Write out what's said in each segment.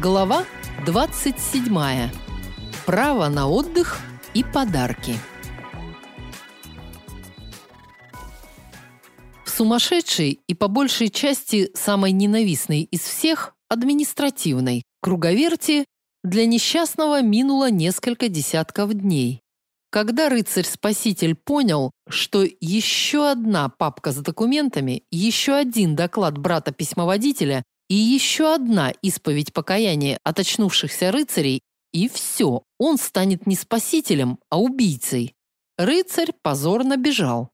Глава 27. Право на отдых и подарки. В сумасшедшей и по большей части самой ненавистной из всех административной круговерти для несчастного минуло несколько десятков дней. Когда рыцарь-спаситель понял, что еще одна папка с документами, еще один доклад брата-письмоводителя и еще одна исповедь покаяния от очнувшихся рыцарей, и все, он станет не спасителем, а убийцей. Рыцарь позорно бежал.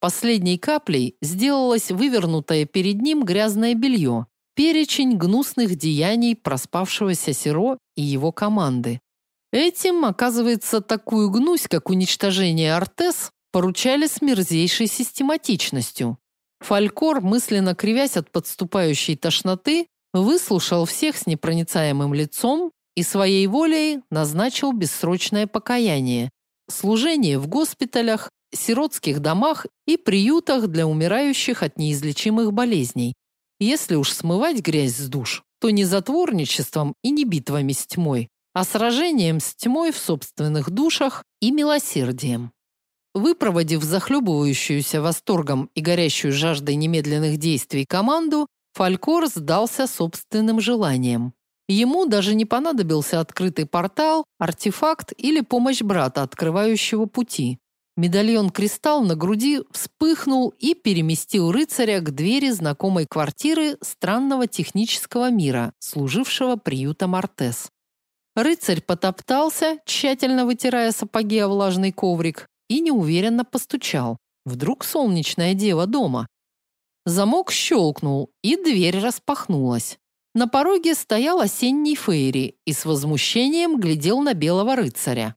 Последней каплей сделалось вывернутое перед ним грязное белье, перечень гнусных деяний проспавшегося Серо и его команды. Этим, оказывается, такую гнусь, как уничтожение Артес, поручали с мерзейшей систематичностью. Фалькор, мысленно кривясь от подступающей тошноты, выслушал всех с непроницаемым лицом и своей волей назначил бессрочное покаяние, служение в госпиталях, сиротских домах и приютах для умирающих от неизлечимых болезней. Если уж смывать грязь с душ, то не затворничеством и не битвами с тьмой, а сражением с тьмой в собственных душах и милосердием. Выпроводив захлебывающуюся восторгом и горящую жаждой немедленных действий команду, Фалькор сдался собственным желаниям. Ему даже не понадобился открытый портал, артефакт или помощь брата, открывающего пути. Медальон-кристалл на груди вспыхнул и переместил рыцаря к двери знакомой квартиры странного технического мира, служившего приютом Артес. Рыцарь потоптался, тщательно вытирая сапоги о влажный коврик, и неуверенно постучал. Вдруг солнечная дева дома. Замок щелкнул, и дверь распахнулась. На пороге стоял осенний Фейри и с возмущением глядел на белого рыцаря.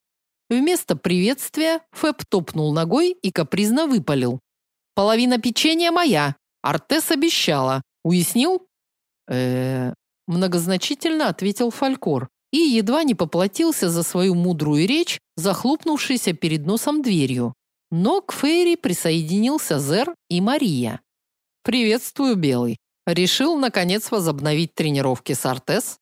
Вместо приветствия Фэб топнул ногой и капризно выпалил. «Половина печенья моя. Артес обещала. Уяснил?» э, -э многозначительно ответил Фалькор и едва не поплатился за свою мудрую речь, захлопнувшейся перед носом дверью. Но к Фейри присоединился Зер и Мария. «Приветствую, Белый. Решил, наконец, возобновить тренировки с Артес?»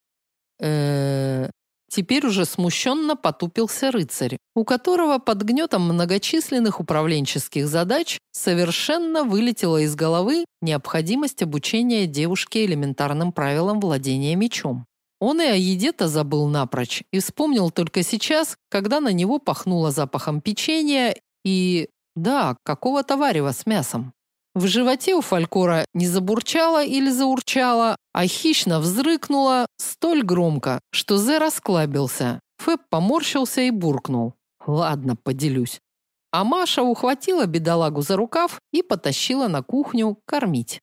э Теперь уже смущенно потупился рыцарь, у которого под гнетом многочисленных управленческих задач совершенно вылетела из головы необходимость обучения девушки элементарным правилам владения мечом. Он и о еде-то забыл напрочь и вспомнил только сейчас, когда на него пахнуло запахом печенья и, да, какого-то варева с мясом. В животе у Фалькора не забурчало или заурчало, а хищно взрыкнуло столь громко, что Зе расклабился. Фэб поморщился и буркнул. «Ладно, поделюсь». А Маша ухватила бедолагу за рукав и потащила на кухню кормить.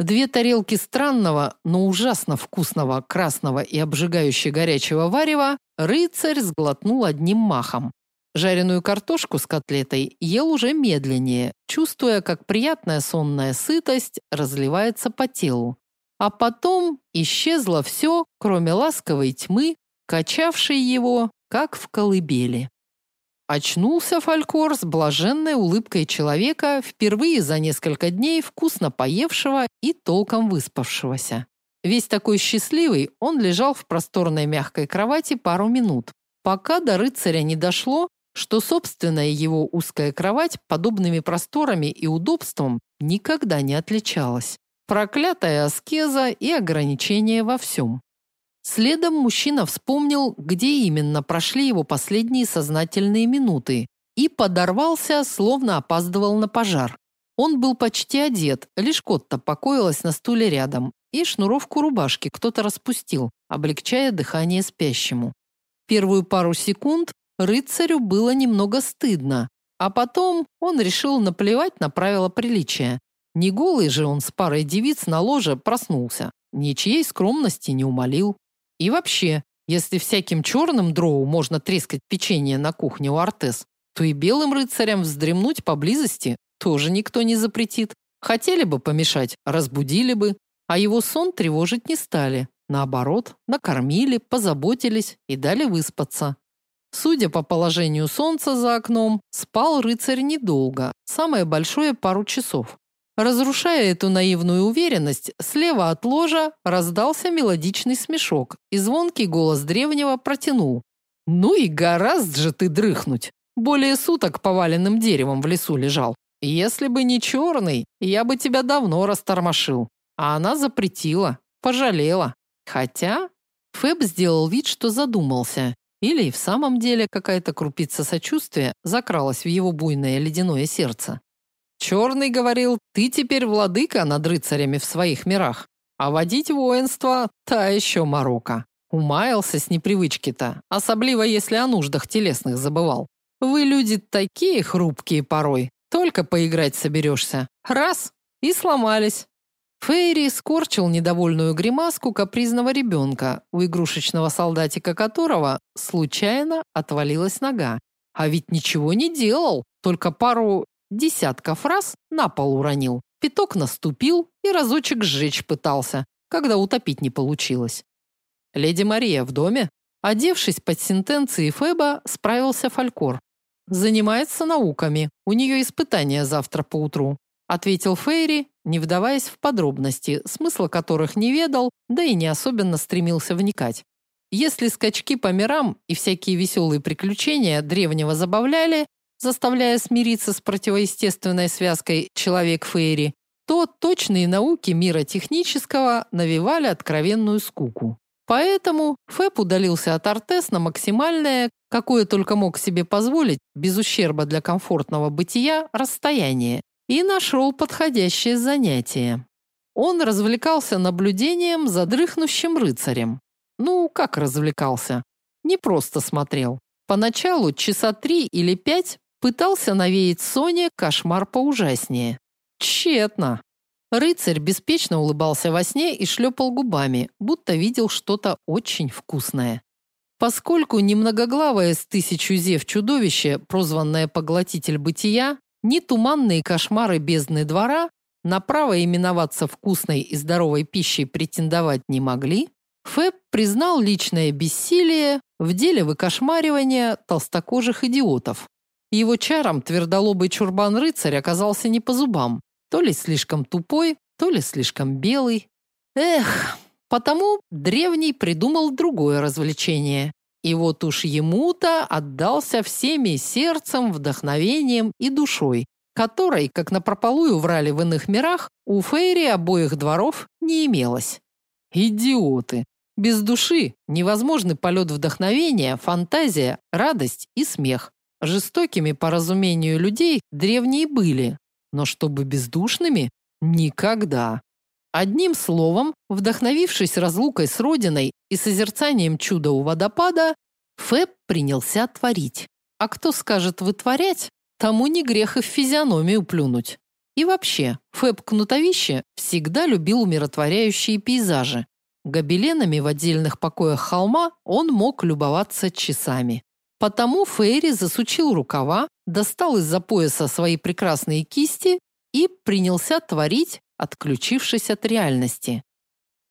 Две тарелки странного, но ужасно вкусного красного и обжигающе горячего варева рыцарь сглотнул одним махом. Жареную картошку с котлетой ел уже медленнее, чувствуя, как приятная сонная сытость разливается по телу. А потом исчезло все, кроме ласковой тьмы, качавшей его, как в колыбели. Очнулся Фалькор с блаженной улыбкой человека, впервые за несколько дней вкусно поевшего и толком выспавшегося. Весь такой счастливый, он лежал в просторной мягкой кровати пару минут, пока до рыцаря не дошло, что собственная его узкая кровать подобными просторами и удобством никогда не отличалась. Проклятая аскеза и ограничения во всем. Следом мужчина вспомнил, где именно прошли его последние сознательные минуты, и подорвался, словно опаздывал на пожар. Он был почти одет, лишь Котта покоилась на стуле рядом, и шнуровку рубашки кто-то распустил, облегчая дыхание спящему. Первую пару секунд рыцарю было немного стыдно, а потом он решил наплевать на правила приличия. Не голый же он с парой девиц на ложе проснулся, ничьей скромности не умолил. И вообще, если всяким черным дроу можно трескать печенье на кухне у Артес, то и белым рыцарям вздремнуть поблизости тоже никто не запретит. Хотели бы помешать, разбудили бы, а его сон тревожить не стали. Наоборот, накормили, позаботились и дали выспаться. Судя по положению солнца за окном, спал рыцарь недолго, самое большое пару часов. Разрушая эту наивную уверенность, слева от ложа раздался мелодичный смешок, и звонкий голос древнего протянул: "Ну и гораздо же ты дрыхнуть. Более суток поваленным деревом в лесу лежал. Если бы не черный, я бы тебя давно растормошил. А она запретила, пожалела. Хотя Фэб сделал вид, что задумался, или в самом деле какая-то крупица сочувствия закралась в его буйное ледяное сердце. Черный говорил, ты теперь владыка над рыцарями в своих мирах, а водить воинство – та еще морока. Умаялся с непривычки-то, особливо если о нуждах телесных забывал. Вы люди такие хрупкие порой, только поиграть соберешься. Раз – и сломались. Фейри скорчил недовольную гримаску капризного ребенка, у игрушечного солдатика которого случайно отвалилась нога. А ведь ничего не делал, только пару десятков раз на пол уронил. Пяток наступил и разочек сжечь пытался, когда утопить не получилось. Леди Мария в доме? Одевшись под сентенции Феба, справился Фалькор. Занимается науками. У нее испытания завтра поутру ответил Фейри, не вдаваясь в подробности, смысла которых не ведал, да и не особенно стремился вникать. Если скачки по мирам и всякие веселые приключения древнего забавляли, заставляя смириться с противоестественной связкой человек-фейри, то точные науки мира технического навевали откровенную скуку. Поэтому Фэп удалился от Артес на максимальное, какое только мог себе позволить, без ущерба для комфортного бытия, расстояние, и нашел подходящее занятие. Он развлекался наблюдением за дрыхнущим рыцарем. Ну, как развлекался? Не просто смотрел. Поначалу часа три или пять пытался навеять Соне кошмар поужаснее. Тщетно. Рыцарь беспечно улыбался во сне и шлепал губами, будто видел что-то очень вкусное. Поскольку немногоглавое с тысячу зев чудовище, прозванное поглотитель бытия, ни туманные кошмары бездны двора на право именоваться вкусной и здоровой пищей претендовать не могли, Фэб признал личное бессилие в деле выкошмаривания толстокожих идиотов. Его чаром твердолобый чурбан-рыцарь оказался не по зубам, то ли слишком тупой, то ли слишком белый. Эх, потому древний придумал другое развлечение и вот уж ему-то отдался всеми сердцем, вдохновением и душой, которой, как напропалую врали в иных мирах, у Фейри обоих дворов не имелось. Идиоты! Без души невозможны полет вдохновения, фантазия, радость и смех. Жестокими по разумению людей древние были, но чтобы бездушными – никогда. Одним словом, вдохновившись разлукой с родиной и созерцанием чуда у водопада, Фэб принялся творить. А кто скажет вытворять, тому не грех и в физиономию плюнуть. И вообще, Фэб Кнутовище всегда любил умиротворяющие пейзажи. Гобеленами в отдельных покоях холма он мог любоваться часами. Потому Фейри засучил рукава, достал из-за пояса свои прекрасные кисти и принялся творить, отключившись от реальности.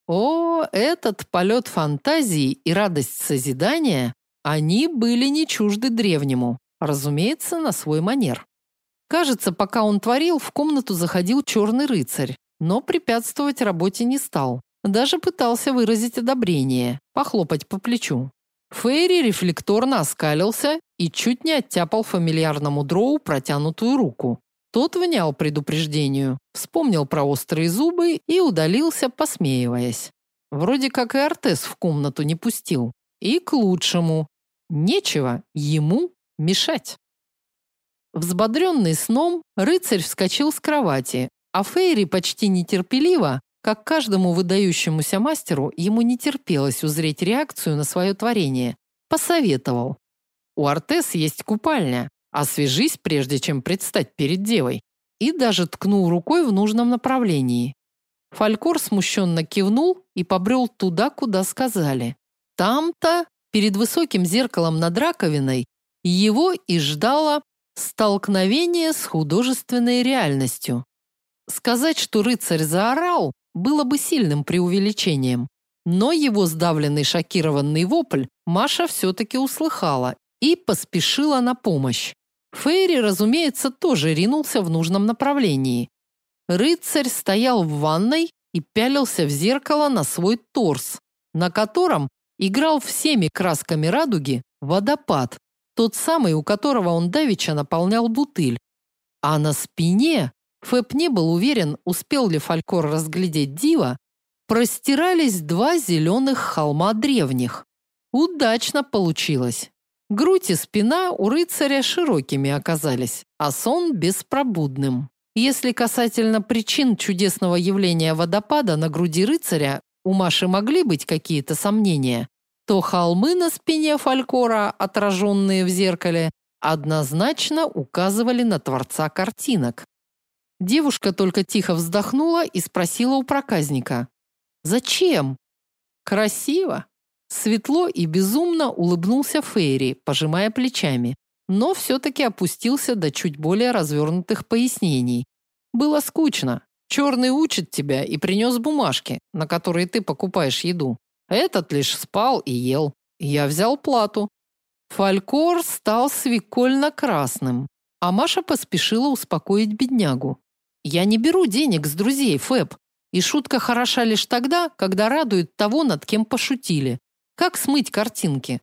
О, этот полет фантазии и радость созидания, они были не чужды древнему, разумеется, на свой манер. Кажется, пока он творил, в комнату заходил черный рыцарь, но препятствовать работе не стал. Даже пытался выразить одобрение, похлопать по плечу. Фейри рефлекторно оскалился и чуть не оттяпал фамильярному дроу протянутую руку. Тот внял предупреждению, вспомнил про острые зубы и удалился, посмеиваясь. Вроде как и Артес в комнату не пустил. И к лучшему. Нечего ему мешать. Взбодренный сном, рыцарь вскочил с кровати, а Фейри почти нетерпеливо, как каждому выдающемуся мастеру, ему не терпелось узреть реакцию на свое творение, посоветовал. У Артес есть купальня. Освежись, прежде чем предстать перед девой. И даже ткнул рукой в нужном направлении. Фалькор смущенно кивнул и побрел туда, куда сказали. Там-то, перед высоким зеркалом над раковиной, его и ждало столкновение с художественной реальностью. Сказать, что рыцарь заорал, было бы сильным преувеличением. Но его сдавленный шокированный вопль Маша все-таки услыхала и поспешила на помощь. Фейри, разумеется, тоже ринулся в нужном направлении. Рыцарь стоял в ванной и пялился в зеркало на свой торс, на котором играл всеми красками радуги водопад, тот самый, у которого он давеча наполнял бутыль. А на спине, Фэб не был уверен, успел ли Фалькор разглядеть дива, простирались два зеленых холма древних. Удачно получилось. Грудь и спина у рыцаря широкими оказались, а сон беспробудным. Если касательно причин чудесного явления водопада на груди рыцаря у Маши могли быть какие-то сомнения, то холмы на спине Фалькора, отраженные в зеркале, однозначно указывали на творца картинок. Девушка только тихо вздохнула и спросила у проказника: "Зачем?" "Красиво", Светло и безумно улыбнулся Фейри, пожимая плечами, но все-таки опустился до чуть более развернутых пояснений. Было скучно. Черный учит тебя и принес бумажки, на которые ты покупаешь еду. Этот лишь спал и ел. Я взял плату. Фалькор стал свекольно-красным, а Маша поспешила успокоить беднягу. Я не беру денег с друзей, Фэб. И шутка хороша лишь тогда, когда радует того, над кем пошутили. Как смыть картинки?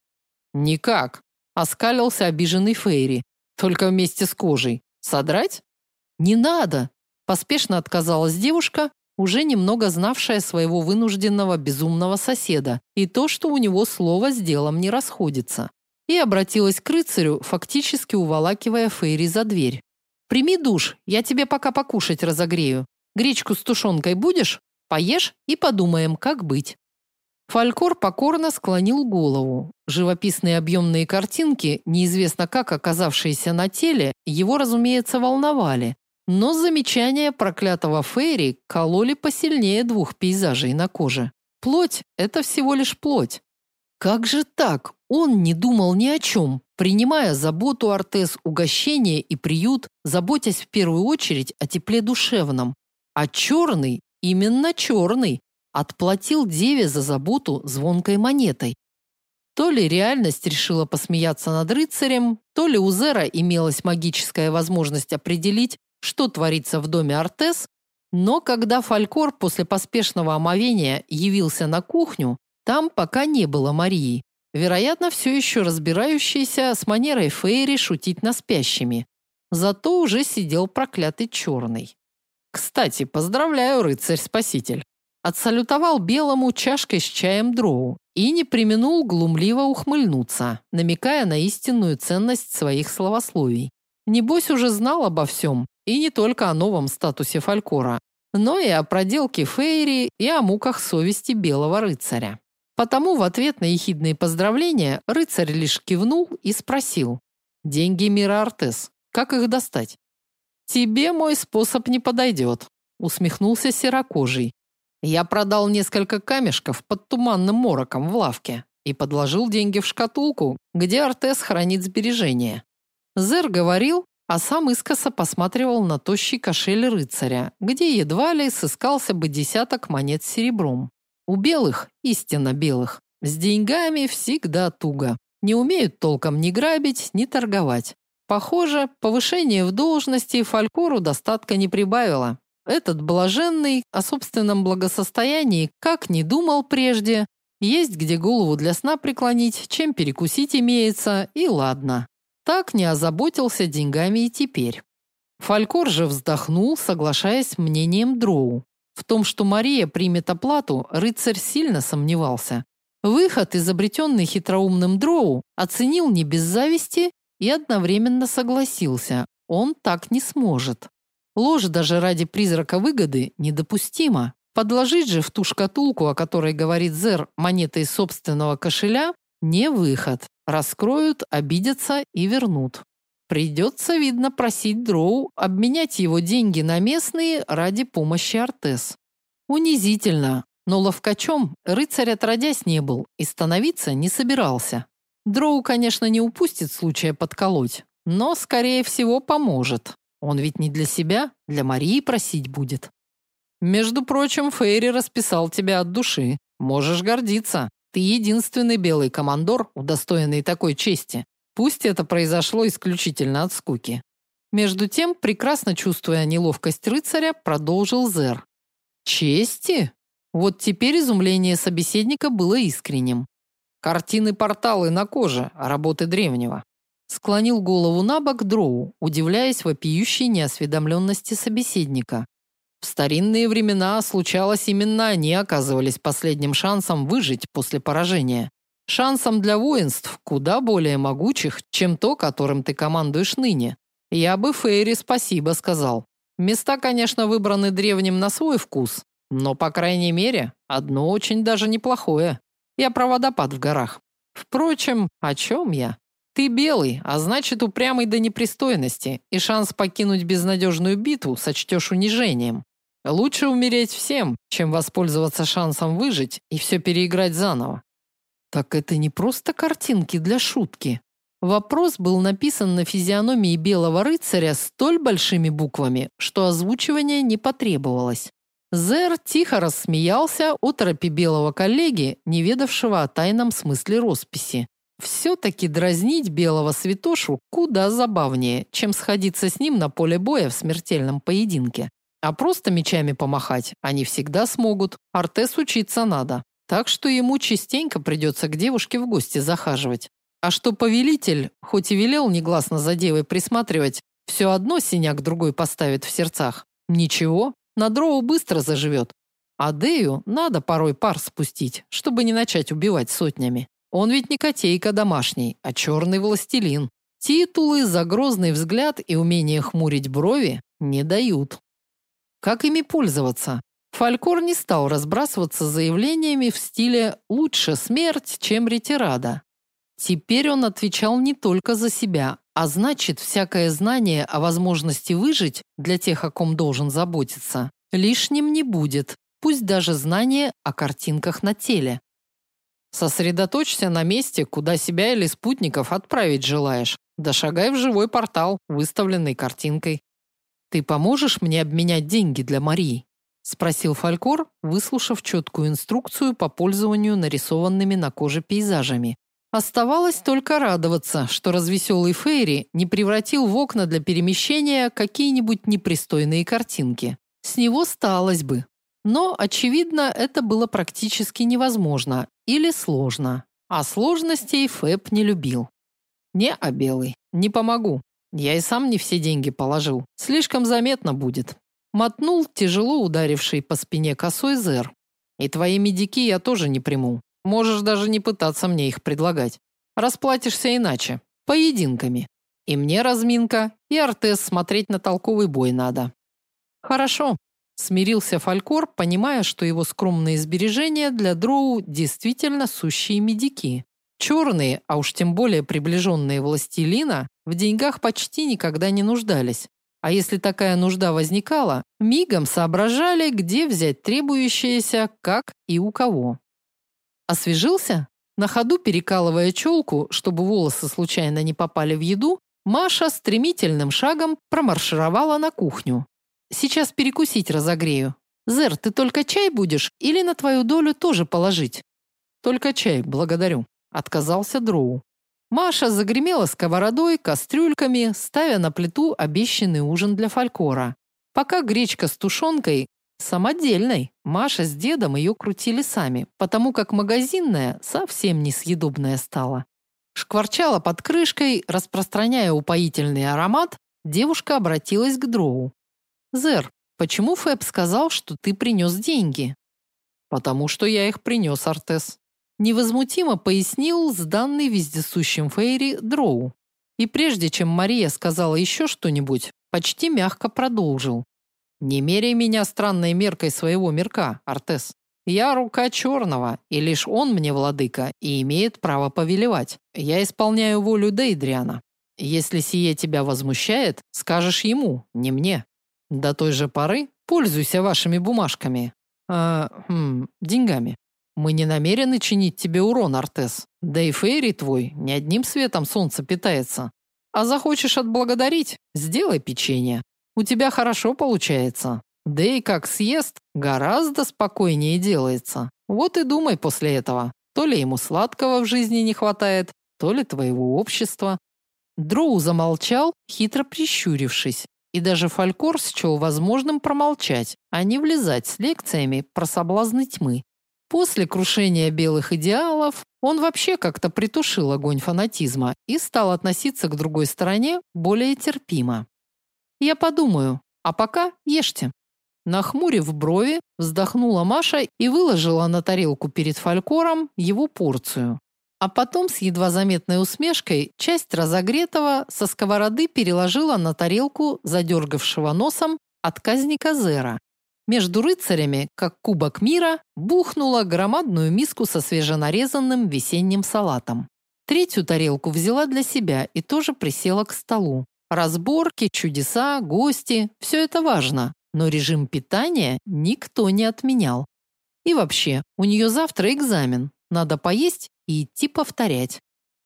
Никак, оскалился обиженный Фейри. Только вместе с кожей. Содрать? Не надо, поспешно отказалась девушка, уже немного знавшая своего вынужденного безумного соседа, и то, что у него слово с делом не расходится. И обратилась к рыцарю, фактически уволакивая Фейри за дверь. Прими душ, я тебе пока покушать разогрею. Гречку с тушенкой будешь? Поешь и подумаем, как быть. Фалькор покорно склонил голову. Живописные объемные картинки, неизвестно как оказавшиеся на теле, его, разумеется, волновали. Но замечания проклятого Фейри кололи посильнее двух пейзажей на коже. Плоть – это всего лишь плоть. Как же так? Он не думал ни о чем, принимая заботу Артес, угощение и приют, заботясь в первую очередь о тепле душевном. А черный, именно черный, отплатил деве за заботу звонкой монетой. То ли реальность решила посмеяться над рыцарем, то ли у Зера имелась магическая возможность определить, что творится в доме Артес, но когда Фалькор после поспешного омовения явился на кухню, там пока не было Марии, вероятно, все еще разбирающейся с манерой Фейри шутить на спящими. Зато уже сидел проклятый черный. Кстати, поздравляю, рыцарь-спаситель отсалютовал белому чашкой с чаем дроу и не применул глумливо ухмыльнуться, намекая на истинную ценность своих словословий. Небось уже знал обо всем, и не только о новом статусе Фалькора, но и о проделке Фейри и о муках совести белого рыцаря. Потому в ответ на ехидные поздравления рыцарь лишь кивнул и спросил: "Деньги Мира Артес, как их достать?" "Тебе мой способ не подойдет», — усмехнулся серокожий, я продал несколько камешков под туманным мороком в лавке и подложил деньги в шкатулку, где Артес хранит сбережения. Зер говорил, а сам искоса посматривал на тощий кошель рыцаря, где едва ли сыскался бы десяток монет с серебром. У белых, истинно белых, с деньгами всегда туго. Не умеют толком ни грабить, ни торговать. Похоже, повышение в должности Фалькору достатка не прибавило. Этот блаженный о собственном благосостоянии как не думал прежде, есть где голову для сна преклонить, чем перекусить имеется, и ладно. Так не озаботился деньгами и теперь. Фалькор же вздохнул, соглашаясь с мнением Дроу. В том, что Мария примет оплату, рыцарь сильно сомневался. Выход, изобретенный хитроумным Дроу, оценил не без зависти и одновременно согласился. Он так не сможет. Ложь даже ради призрака выгоды недопустима. Подложить же в ту шкатулку, о которой говорит Зер, монеты из собственного кошеля не выход. Раскроют, обидятся и вернут. Придется, видно, просить Дроу обменять его деньги на местные ради помощи Артес. Унизительно, но ловкачом рыцарь отродясь не был и становиться не собирался. Дроу, конечно, не упустит случая подколоть, но, скорее всего, поможет. Он ведь не для себя, для Марии просить будет. Между прочим, Фейри расписал тебя от души. Можешь гордиться. Ты единственный белый командор, удостоенный такой чести. Пусть это произошло исключительно от скуки. Между тем, прекрасно чувствуя неловкость рыцаря, продолжил Зер. Чести? Вот теперь изумление собеседника было искренним. Картины-порталы на коже, работы древнего. Склонил голову на бок Дроу, удивляясь вопиющей неосведомленности собеседника. В старинные времена случалось именно они оказывались последним шансом выжить после поражения. Шансом для воинств куда более могучих, чем то, которым ты командуешь ныне. Я бы Фейри спасибо сказал. Места, конечно, выбраны древним на свой вкус, но, по крайней мере, одно очень даже неплохое. Я про водопад в горах. Впрочем, о чем я? Ты белый, а значит, упрямый до непристойности, и шанс покинуть безнадежную битву сочтешь унижением. Лучше умереть всем, чем воспользоваться шансом выжить и все переиграть заново. Так это не просто картинки для шутки. Вопрос был написан на физиономии белого рыцаря столь большими буквами, что озвучивание не потребовалось. Зер тихо рассмеялся оторопи белого коллеги, не ведавшего о тайном смысле росписи. Все-таки дразнить белого святошу куда забавнее, чем сходиться с ним на поле боя в смертельном поединке. А просто мечами помахать они всегда смогут. Артес учиться надо. Так что ему частенько придется к девушке в гости захаживать. А что повелитель, хоть и велел негласно за девой присматривать, все одно синяк другой поставит в сердцах. Ничего, на дроу быстро заживет. А Дею надо порой пар спустить, чтобы не начать убивать сотнями. Он ведь не котейка домашний, а черный властелин. Титулы за грозный взгляд и умение хмурить брови не дают. Как ими пользоваться? Фалькор не стал разбрасываться заявлениями в стиле «лучше смерть, чем ретирада». Теперь он отвечал не только за себя, а значит, всякое знание о возможности выжить для тех, о ком должен заботиться, лишним не будет, пусть даже знание о картинках на теле. Сосредоточься на месте, куда себя или спутников отправить желаешь. Да шагай в живой портал, выставленный картинкой. Ты поможешь мне обменять деньги для Марии? Спросил Фалькор, выслушав четкую инструкцию по пользованию нарисованными на коже пейзажами. Оставалось только радоваться, что развеселый Фейри не превратил в окна для перемещения какие-нибудь непристойные картинки. С него сталось бы. Но, очевидно, это было практически невозможно или сложно. А сложностей Фэб не любил. Не, а белый, не помогу. Я и сам не все деньги положил. Слишком заметно будет. Мотнул тяжело ударивший по спине косой Зер. И твои медики я тоже не приму. Можешь даже не пытаться мне их предлагать. Расплатишься иначе, поединками. И мне разминка, и Артес смотреть на толковый бой надо. Хорошо, Смирился Фалькор, понимая, что его скромные сбережения для Дроу действительно сущие медики. Черные, а уж тем более приближенные властелина, в деньгах почти никогда не нуждались. А если такая нужда возникала, мигом соображали, где взять требующееся, как и у кого. Освежился? На ходу перекалывая челку, чтобы волосы случайно не попали в еду, Маша стремительным шагом промаршировала на кухню. Сейчас перекусить разогрею. Зер, ты только чай будешь или на твою долю тоже положить? Только чай, благодарю, отказался Дроу. Маша загремела сковородой, кастрюльками, ставя на плиту обещанный ужин для Фалькора. Пока гречка с тушенкой самодельной, Маша с дедом ее крутили сами, потому как магазинная совсем несъедобная стала. Шкварчала под крышкой, распространяя упоительный аромат, девушка обратилась к Дроу. Зер, почему Фэб сказал, что ты принес деньги? Потому что я их принес, Артес. Невозмутимо пояснил сданный вездесущим Фейри Дроу. И прежде чем Мария сказала еще что-нибудь, почти мягко продолжил. Не меряй меня странной меркой своего мирка, Артес. Я рука черного, и лишь он мне владыка и имеет право повелевать. Я исполняю волю Дейдриана. Если сие тебя возмущает, скажешь ему, не мне. До той же поры пользуйся вашими бумажками. А, хм, деньгами. Мы не намерены чинить тебе урон, Артес. Да и Фейри твой не одним светом солнца питается. А захочешь отблагодарить сделай печенье. У тебя хорошо получается. Да и как съест, гораздо спокойнее делается. Вот и думай после этого. То ли ему сладкого в жизни не хватает, то ли твоего общества. Дроу замолчал, хитро прищурившись, и даже Фалькор счел возможным промолчать, а не влезать с лекциями про соблазны тьмы. После крушения белых идеалов он вообще как-то притушил огонь фанатизма и стал относиться к другой стороне более терпимо. Я подумаю, а пока ешьте. Нахмурив брови, вздохнула Маша и выложила на тарелку перед Фалькором его порцию. А потом с едва заметной усмешкой часть разогретого со сковороды переложила на тарелку задергавшего носом отказника Зера. Между рыцарями, как кубок мира, бухнула громадную миску со свеженарезанным весенним салатом. Третью тарелку взяла для себя и тоже присела к столу. Разборки, чудеса, гости все это важно, но режим питания никто не отменял. И вообще, у нее завтра экзамен. Надо поесть и идти повторять.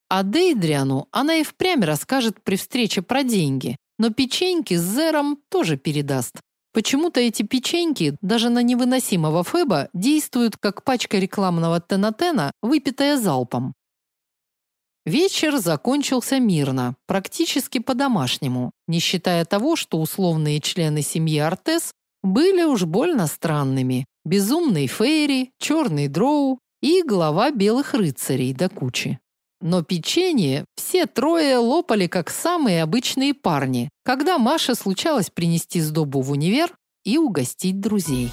А Дейдриану она и впрямь расскажет при встрече про деньги, но печеньки с Зером тоже передаст. Почему-то эти печеньки даже на невыносимого Феба действуют как пачка рекламного тенатена, выпитая залпом. Вечер закончился мирно, практически по-домашнему, не считая того, что условные члены семьи Артес были уж больно странными. Безумный Фейри, черный Дроу и глава белых рыцарей до кучи. Но печенье все трое лопали как самые обычные парни, когда Маше случалось принести сдобу в универ и угостить друзей.